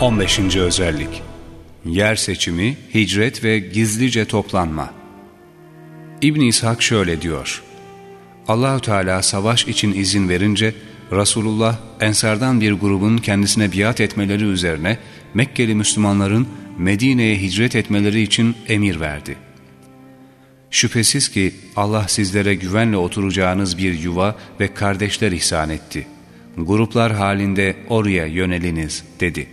15. özellik Yer seçimi, hicret ve gizlice toplanma. İbn İshak şöyle diyor: Allahü Teala savaş için izin verince Resulullah Ensardan bir grubun kendisine biat etmeleri üzerine Mekkeli Müslümanların Medine'ye hicret etmeleri için emir verdi. Şüphesiz ki Allah sizlere güvenle oturacağınız bir yuva ve kardeşler ihsan etti. Gruplar halinde oraya yöneliniz dedi.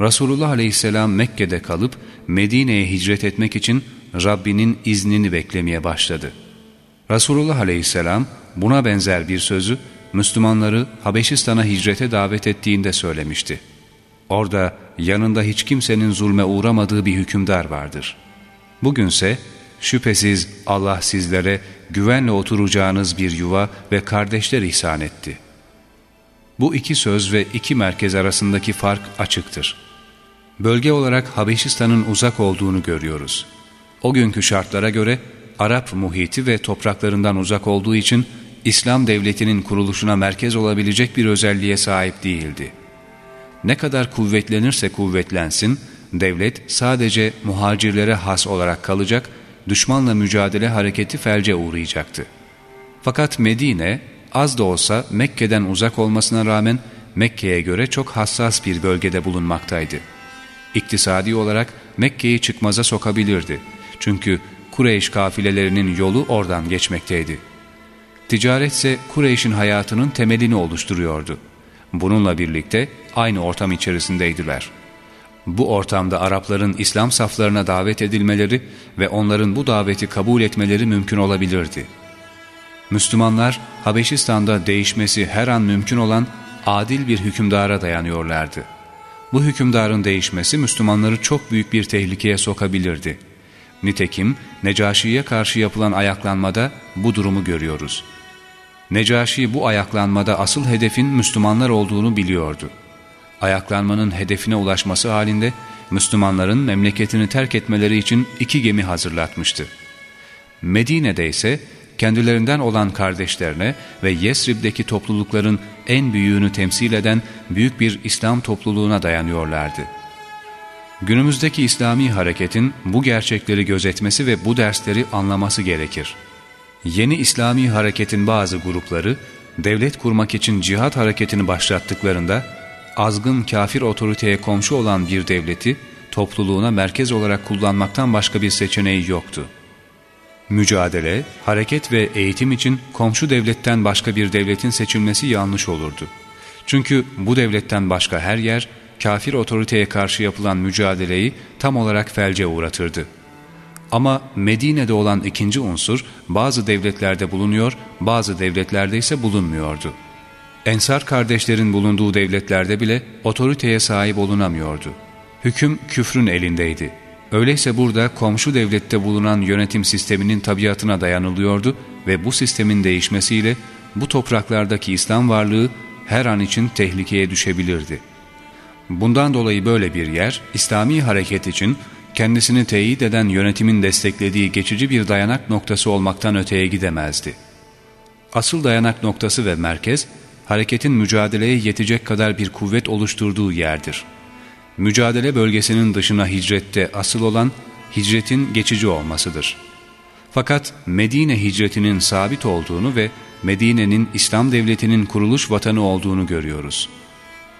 Resulullah aleyhisselam Mekke'de kalıp Medine'ye hicret etmek için Rabbinin iznini beklemeye başladı. Resulullah aleyhisselam buna benzer bir sözü Müslümanları Habeşistan'a hicrete davet ettiğinde söylemişti. Orada yanında hiç kimsenin zulme uğramadığı bir hükümdar vardır. Bugünse şüphesiz Allah sizlere güvenle oturacağınız bir yuva ve kardeşler ihsan etti. Bu iki söz ve iki merkez arasındaki fark açıktır. Bölge olarak Habeşistan'ın uzak olduğunu görüyoruz. O günkü şartlara göre Arap muhiti ve topraklarından uzak olduğu için İslam devletinin kuruluşuna merkez olabilecek bir özelliğe sahip değildi. Ne kadar kuvvetlenirse kuvvetlensin, devlet sadece muhacirlere has olarak kalacak, düşmanla mücadele hareketi felce uğrayacaktı. Fakat Medine, az da olsa Mekke'den uzak olmasına rağmen Mekke'ye göre çok hassas bir bölgede bulunmaktaydı. İktisadi olarak Mekke'yi çıkmaza sokabilirdi. Çünkü Kureyş kafilelerinin yolu oradan geçmekteydi. Ticaretse Kureyş'in hayatının temelini oluşturuyordu. Bununla birlikte aynı ortam içerisindeydiler. Bu ortamda Arapların İslam saflarına davet edilmeleri ve onların bu daveti kabul etmeleri mümkün olabilirdi. Müslümanlar Habeşistan'da değişmesi her an mümkün olan adil bir hükümdara dayanıyorlardı. Bu hükümdarın değişmesi Müslümanları çok büyük bir tehlikeye sokabilirdi. Nitekim Necaşi'ye karşı yapılan ayaklanmada bu durumu görüyoruz. Necaşi bu ayaklanmada asıl hedefin Müslümanlar olduğunu biliyordu. Ayaklanmanın hedefine ulaşması halinde Müslümanların memleketini terk etmeleri için iki gemi hazırlatmıştı. Medine'de ise kendilerinden olan kardeşlerine ve Yesrib'deki toplulukların en büyüğünü temsil eden büyük bir İslam topluluğuna dayanıyorlardı. Günümüzdeki İslami hareketin bu gerçekleri gözetmesi ve bu dersleri anlaması gerekir. Yeni İslami hareketin bazı grupları, devlet kurmak için cihat hareketini başlattıklarında, azgın kafir otoriteye komşu olan bir devleti, topluluğuna merkez olarak kullanmaktan başka bir seçeneği yoktu. Mücadele, hareket ve eğitim için komşu devletten başka bir devletin seçilmesi yanlış olurdu. Çünkü bu devletten başka her yer, kafir otoriteye karşı yapılan mücadeleyi tam olarak felce uğratırdı. Ama Medine'de olan ikinci unsur bazı devletlerde bulunuyor, bazı devletlerde ise bulunmuyordu. Ensar kardeşlerin bulunduğu devletlerde bile otoriteye sahip olunamıyordu. Hüküm küfrün elindeydi. Öyleyse burada komşu devlette bulunan yönetim sisteminin tabiatına dayanılıyordu ve bu sistemin değişmesiyle bu topraklardaki İslam varlığı her an için tehlikeye düşebilirdi. Bundan dolayı böyle bir yer, İslami hareket için kendisini teyit eden yönetimin desteklediği geçici bir dayanak noktası olmaktan öteye gidemezdi. Asıl dayanak noktası ve merkez, hareketin mücadeleye yetecek kadar bir kuvvet oluşturduğu yerdir. Mücadele bölgesinin dışına hicrette asıl olan, hicretin geçici olmasıdır. Fakat Medine hicretinin sabit olduğunu ve Medine'nin İslam devletinin kuruluş vatanı olduğunu görüyoruz.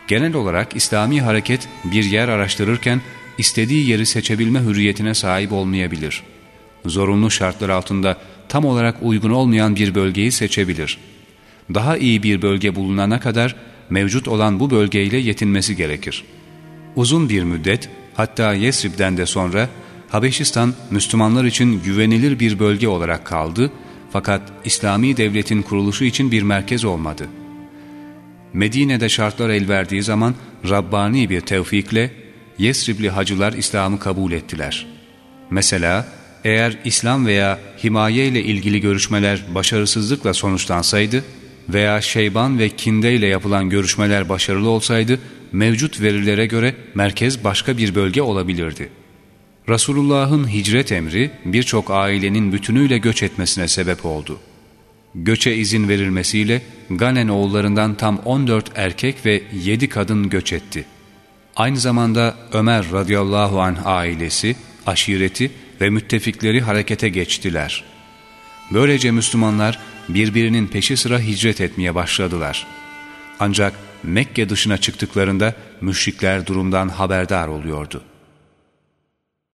Genel olarak İslami hareket bir yer araştırırken istediği yeri seçebilme hürriyetine sahip olmayabilir. Zorunlu şartlar altında tam olarak uygun olmayan bir bölgeyi seçebilir. Daha iyi bir bölge bulunana kadar mevcut olan bu bölgeyle yetinmesi gerekir. Uzun bir müddet hatta Yesrib'den de sonra Habeşistan Müslümanlar için güvenilir bir bölge olarak kaldı fakat İslami devletin kuruluşu için bir merkez olmadı. Medine'de şartlar el verdiği zaman Rabbani bir tevfikle Yesribli hacılar İslam'ı kabul ettiler. Mesela eğer İslam veya himaye ile ilgili görüşmeler başarısızlıkla sonuçlansaydı veya Şeyban ve Kinde ile yapılan görüşmeler başarılı olsaydı mevcut verilere göre merkez başka bir bölge olabilirdi. Resulullah'ın hicret emri birçok ailenin bütünüyle göç etmesine sebep oldu. Göçe izin verilmesiyle Ganen oğullarından tam 14 erkek ve 7 kadın göç etti. Aynı zamanda Ömer radıyallahu anh ailesi, aşireti ve müttefikleri harekete geçtiler. Böylece Müslümanlar birbirinin peşi sıra hicret etmeye başladılar. Ancak Mekke dışına çıktıklarında müşrikler durumdan haberdar oluyordu.